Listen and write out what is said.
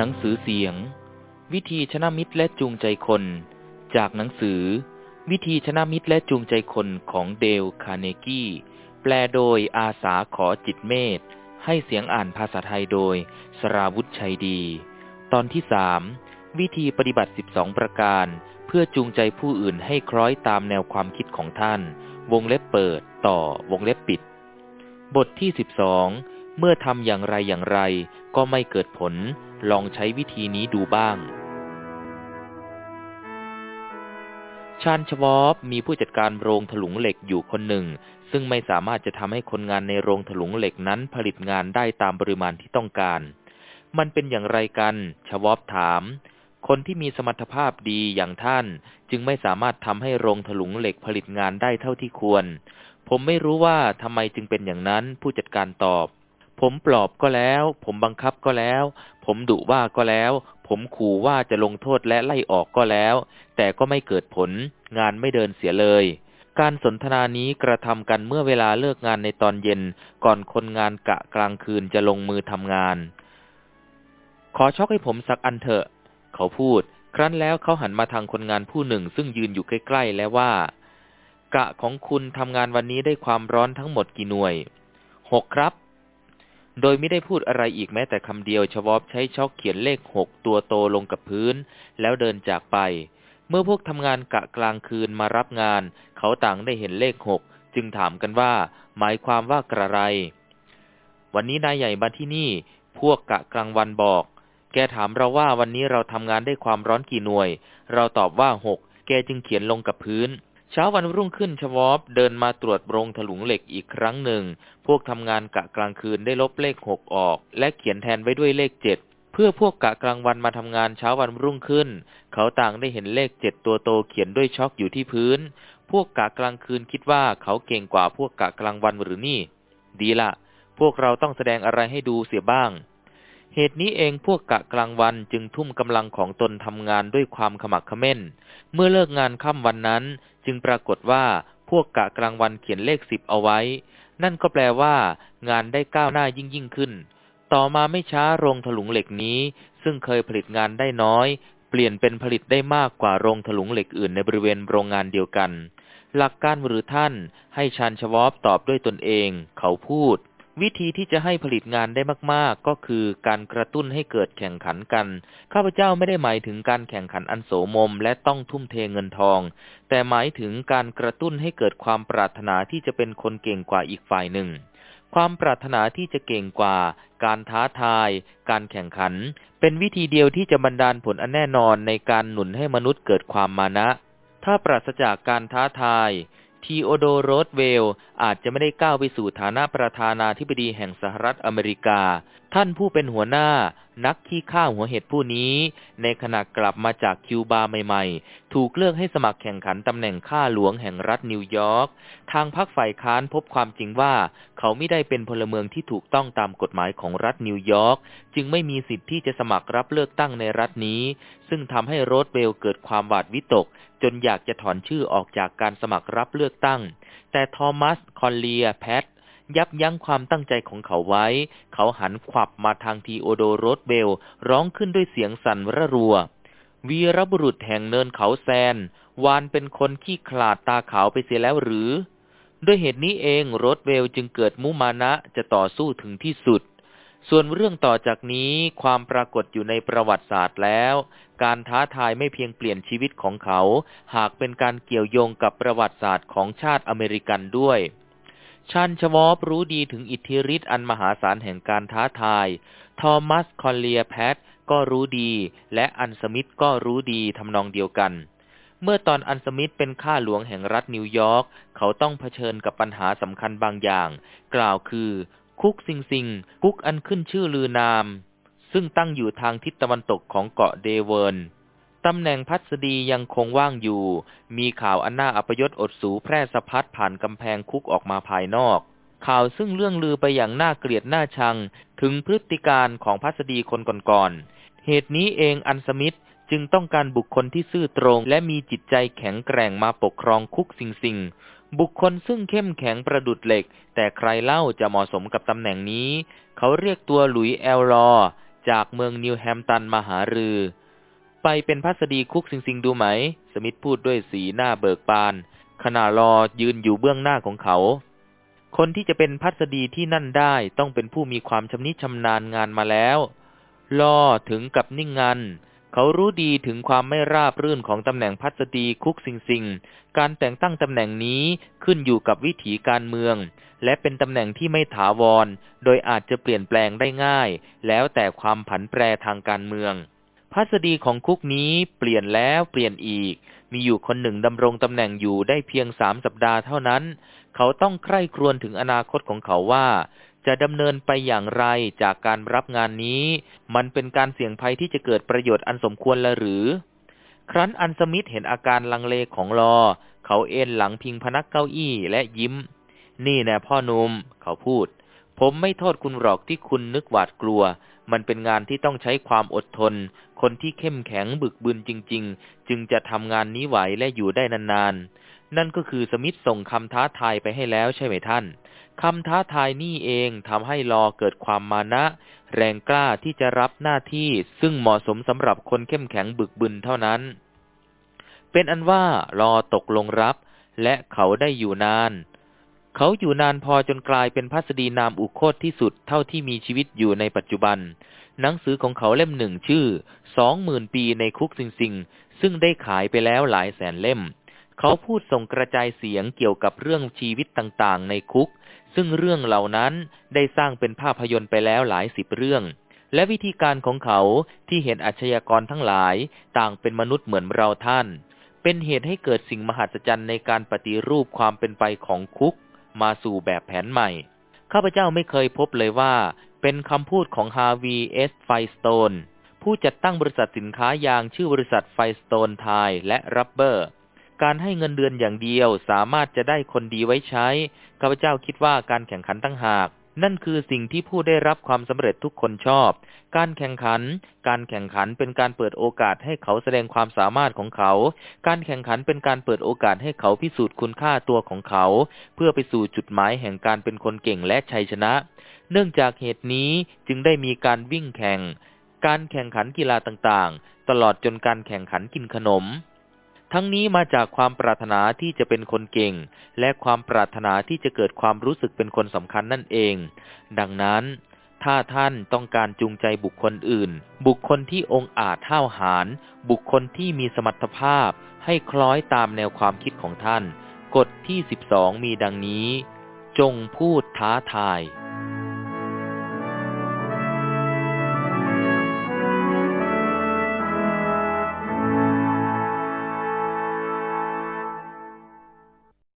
หนังสือเสียง วิธีชนะมิตรและจูงใจคน จากหนังสือ วิธีชนะมิตรและจูงใจคนของเดลคาเนกี้ แปลโดยอาสาขอจิตเมธให้เสียงอ่านภาษาไทยโดย สราวุธชัยดี ตอนที่สามวิธีปฏิบัติ 12 ประการ เพื่อจูงใจผู้อื่นให้คล้อยตามแนวความคิดของท่าน วงเล็บเปิด ต่อวงเล็บปิด บทที่ 12 เมื่อทำอย่างไรอย่างไรก็ไม่เกิดผล ลองใช้วิธีนี้ดูบ้าง ชาญชวอบมีผู้จัดการโรงถลุงเหล็กอยู่คนหนึ่ง ซึ่งไม่สามารถจะทำให้คนงานในโรงถลุงเหล็กนั้นผลิตงานได้ตามปริมาณที่ต้องการ มันเป็นอย่างไรกัน ชวอบถาม คนที่มีสมรรถภาพดีอย่างท่าน จึงไม่สามารถทำให้โรงถลุงเหล็กผลิตงานได้เท่าที่ควร ผมไม่รู้ว่าทำไมจึงเป็นอย่างนั้น ผู้จัดการตอบ ผมปลอบก็แล้ว ผมบังคับก็แล้ว ผมดุว่าก็แล้ว ผมขู่ว่าจะลงโทษและไล่ออกก็แล้ว แต่ก็ไม่เกิดผล งานไม่เดินเสียเลย การสนทนานี้กระทำกันเมื่อเวลาเลิกงานในตอนเย็น ก่อนคนงานกะกลางคืนจะลงมือทำงาน ขอช็อกให้ผมสักอันเถอะ เขาพูด ครั้นแล้วเขาหันมาทางคนงานผู้หนึ่ง ซึ่งยืนอยู่ใกล้ๆแล้วว่า กะของคุณทำงานวันนี้ได้ความร้อนทั้งหมดกี่หน่วยหกครับ โดยไม่ได้พูดอะไรอีกแม้แต่คำเดียวชวอบใช้ช็อกเขียนเลขหกตัวโตลงกับพื้น แล้วเดินจากไป เมื่อพวกทำงานกะกลางคืนมารับงาน เขาต่างได้เห็นเลขหกจึงถามกันว่า หมายความว่ากระไร วันนี้นายใหญ่มาที่นี่ พวกกะกลางวันบอก แกถามเราว่าวันนี้เราทำงานได้ความร้อนกี่หน่วย เราตอบว่าหกแกจึงเขียนลงกับพื้น เช้าวันรุ่งขึ้นชวอบเดินมาตรวจโรงถลุงเหล็กอีกครั้งหนึ่ง พวกทำงานกะกลางคืนได้ลบเลขหกออก และเขียนแทนไว้ด้วยเลขเจ็ดเพื่อพวกกะกลางวันมาทำงานเช้าวันรุ่งขึ้น เขาต่างได้เห็นเลขเจ็ดตัวโตเขียนด้วยช็อกอยู่ที่พื้น พวกกะกลางคืนคิดว่าเขาเก่งกว่าพวกกะกลางวันหรือนี่ ดีละพวกเราต้องแสดงอะไรให้ดูเสียบ้าง เหตุนี้เองพวกกะกลางวันจึงทุ่มกำลังของตนทำงานด้วยความขมักเขม้น เมื่อเลิกงานค่ำวันนั้น จึงปรากฏว่าพวกกะกลางวันเขียนเลขสิบเอาไว้ นั่นก็แปลว่า งานได้ก้าวหน้ายิ่งยิ่งขึ้น ต่อมาไม่ช้าโรงถลุงเหล็กนี้ ซึ่งเคยผลิตงานได้น้อย เปลี่ยนเป็นผลิตได้มากกว่าโรงถลุงเหล็กอื่นในบริเวณโรงงานเดียวกัน หลักการหรือท่านให้ชานชวอบตอบด้วยตนเอง เขาพูด วิธีที่จะให้ผลิตงานได้มาก ๆ ก็คือการกระตุ้นให้เกิดแข่งขันกัน ข้าพเจ้าไม่ได้หมายถึงการแข่งขันอันโสมมและต้องทุ่มเทเงินทอง แต่หมายถึงการกระตุ้นให้เกิดความปรารถนาที่จะเป็นคนเก่งกว่าอีกฝ่ายหนึ่ง ความปรารถนาที่จะเก่งกว่า การท้าทาย การแข่งขัน เป็นวิธีเดียวที่จะบันดาลผลอันแน่นอนในการหนุนให้มนุษย์เกิดความมานะ ถ้าปราศจากการท้าทาย ทีโอโดโรสเวลอาจจะไม่ได้ก้าวไปสู่ฐานะประธานาธิบดีแห่งสหรัฐอเมริกาท่านผู้เป็นหัวหน้า นักขี่ม้าหัวเห็ดผู้นี้ ในขณะกลับมาจากคิวบาใหม่ๆ ถูกเลือกให้สมัครแข่งขันตำแหน่งข้าหลวงแห่งรัฐนิวยอร์ก ทางพรรคฝ่ายค้านพบความจริงว่า เขาไม่ได้เป็นพลเมืองที่ถูกต้องตามกฎหมายของรัฐนิวยอร์ก จึงไม่มีสิทธิ์ที่จะสมัครรับเลือกตั้งในรัฐนี้ ซึ่งทำให้โรสเวลเกิดความหวาดวิตก จนอยากจะถอนชื่อออกจากการสมัครรับเลือกตั้ง แต่ทอมัส คอนเลีย แพท ยับยั้งความตั้งใจของเขาไว้ เขาหันขวับมาทางทีโอโดโรสเวลร้องขึ้นด้วยเสียงสั่นระรัว วีรบุรุษแห่งเนินเขาแซน วานเป็นคนขี้ขลาดตาขาวไปเสียแล้วหรือ ด้วยเหตุนี้เองโรสเวลจึงเกิดมุมานะจะต่อสู้ถึงที่สุดส่วนเรื่องต่อจากนี้ความปรากฏอยู่ในประวัติศาสตร์แล้ว การท้าทายไม่เพียงเปลี่ยนชีวิตของเขา หากเป็นการเกี่ยวโยงกับประวัติศาสตร์ของชาติอเมริกันด้วย ชาลส์ ชวอบรู้ดีถึงอิทธิฤทธิ์อันมหาศาลแห่งการท้าทาย ทอมัสคอนเลียแพทก็รู้ดี และอัลสมิธก็รู้ดีทำนองเดียวกัน เมื่อตอนอัลสมิธเป็นข้าหลวงแห่งรัฐนิวยอร์ก เขาต้องเผชิญกับปัญหาสำคัญบางอย่าง กล่าวคือ คุกซิงซิง คุกอันขึ้นชื่อลือนาม ซึ่งตั้งอยู่ทางทิศตะวันตกของเกาะเดเวิร์น ตำแหน่งพัสดียังคงว่างอยู่ มีข่าวอันน่าอัปยศอดสูแพร่สะพัดผ่านกำแพงคุกออกมาภายนอก ข่าวซึ่งเรื่องลือไปอย่างน่าเกลียดน่าชัง ถึงพฤติการของพัสดีคนก่อนๆ เหตุนี้เองอันสมิธจึงต้องการบุคคลที่ซื่อตรง และมีจิตใจแข็งแกร่งมาปกครองคุกสิ่งสิ่งบุคคลซึ่งเข้มแข็งประดุดเหล็ก แต่ใครเล่าจะเหมาะสมกับตำแหน่งนี้ เขาเรียกตัวหลุยแอลลอจากเมืองนิวแฮมตันมาหารือ ไปเป็นพัสดีคุกสิงสิงดูไหม สมิธพูดด้วยสีหน้าเบิกบาน ขณะรอยืนอยู่เบื้องหน้าของเขา คนที่จะเป็นพัสดีที่นั่นได้ต้องเป็นผู้มีความชำนิชำนาญงานมาแล้วรอถึงกับนิ่งงันเขารู้ดีถึงความไม่ราบรื่นของตำแหน่งพัสดีคุกสิงสิงการแต่งตั้งตำแหน่งนี้ขึ้นอยู่กับวิถีการเมือง และเป็นตำแหน่งที่ไม่ถาวร โดยอาจจะเปลี่ยนแปลงได้ง่าย แล้วแต่ความผันแปรทางการเมือง พัสดีของคุกนี้เปลี่ยนแล้วเปลี่ยนอีก มีอยู่คนหนึ่งดำรงตำแหน่งอยู่ได้เพียงสามสัปดาห์เท่านั้น เขาต้องใคร่ครวญถึงอนาคตของเขาว่า จะดำเนินไปอย่างไรจากการรับงานนี้ มันเป็นการเสี่ยงภัยที่จะเกิดประโยชน์อันสมควรละหรือ ครั้นอันสมิธเห็นอาการลังเลของลอ เขาเอ็นหลังพิงพนักเก้าอี้และยิ้ม นี่แน่พ่อนุ่มเขาพูด ผมไม่โทษคุณหรอกที่คุณนึกหวาดกลัว มันเป็นงานที่ต้องใช้ความอดทน คนที่เข้มแข็งบึกบึนจริง ๆ จึงจะทำงานนี้ไหวและอยู่ได้นานๆ นั่นก็คือสมิธส่งคำท้าทายไปให้แล้วใช่ไหมท่านคำท้าทายนี่เองทำให้รอเกิดความมานะ แรงกล้าที่จะรับหน้าที่ซึ่งเหมาะสมสำหรับคนเข้มแข็งบึกบึนเท่านั้น เป็นอันว่ารอตกลงรับ และเขาได้อยู่นาน เขาอยู่นานพอจนกลายเป็นพัสดีนามอุโคตที่สุดเท่าที่มีชีวิตอยู่ในปัจจุบัน หนังสือของเขาเล่มหนึ่งชื่อสองหมื่นปีในคุกสิงสิง ซึ่งได้ขายไปแล้วหลายแสนเล่ม เขาพูดส่งกระจายเสียงเกี่ยวกับเรื่องชีวิตต่างๆ ในคุก ซึ่งเรื่องเหล่านั้นได้สร้างเป็นภาพยนตร์ไปแล้วหลายสิบเรื่อง และวิธีการของเขาที่เห็นอาชญากรทั้งหลายต่างเป็นมนุษย์เหมือนเราท่าน เป็นเหตุให้เกิดสิ่งมหัศจรรย์ในการปฏิรูปความเป็นไปของคุก มาสู่แบบแผนใหม่ ข้าพเจ้าไม่เคยพบเลยว่า เป็นคำพูดของฮาวีเอสไฟสโตนผู้จัดตั้งบริษัทสินค้ายางชื่อบริษัทไฟสโตนไทร์แอนด์รับเบอร์ การให้เงินเดือนอย่างเดียวสามารถจะได้คนดีไว้ใช้ ข้าพเจ้าคิดว่าการแข่งขันตั้งหาก นั่นคือสิ่งที่ผู้ได้รับความสำเร็จทุกคนชอบ การแข่งขัน การแข่งขันเป็นการเปิดโอกาสให้เขาแสดงความสามารถของเขา การแข่งขันเป็นการเปิดโอกาสให้เขาพิสูจน์คุณค่าตัวของเขา เพื่อไปสู่จุดหมายแห่งการเป็นคนเก่งและชัยชนะ เนื่องจากเหตุนี้จึงได้มีการวิ่งแข่ง การแข่งขันกีฬาต่างๆ ตลอดจนการแข่งขันกินขนม ทั้งนี้มาจากความปรารถนาที่จะเป็นคนเก่ง และความปรารถนาที่จะเกิดความรู้สึกเป็นคนสำคัญนั่นเอง ดังนั้น ถ้าท่านต้องการจูงใจบุคคลอื่น บุคคลที่องอาจห้าวหาญบุคคลที่มีสมรรถภาพ ให้คล้อยตามแนวความคิดของท่าน กฎที่ 12 มีดังนี้ จงพูดท้าทาย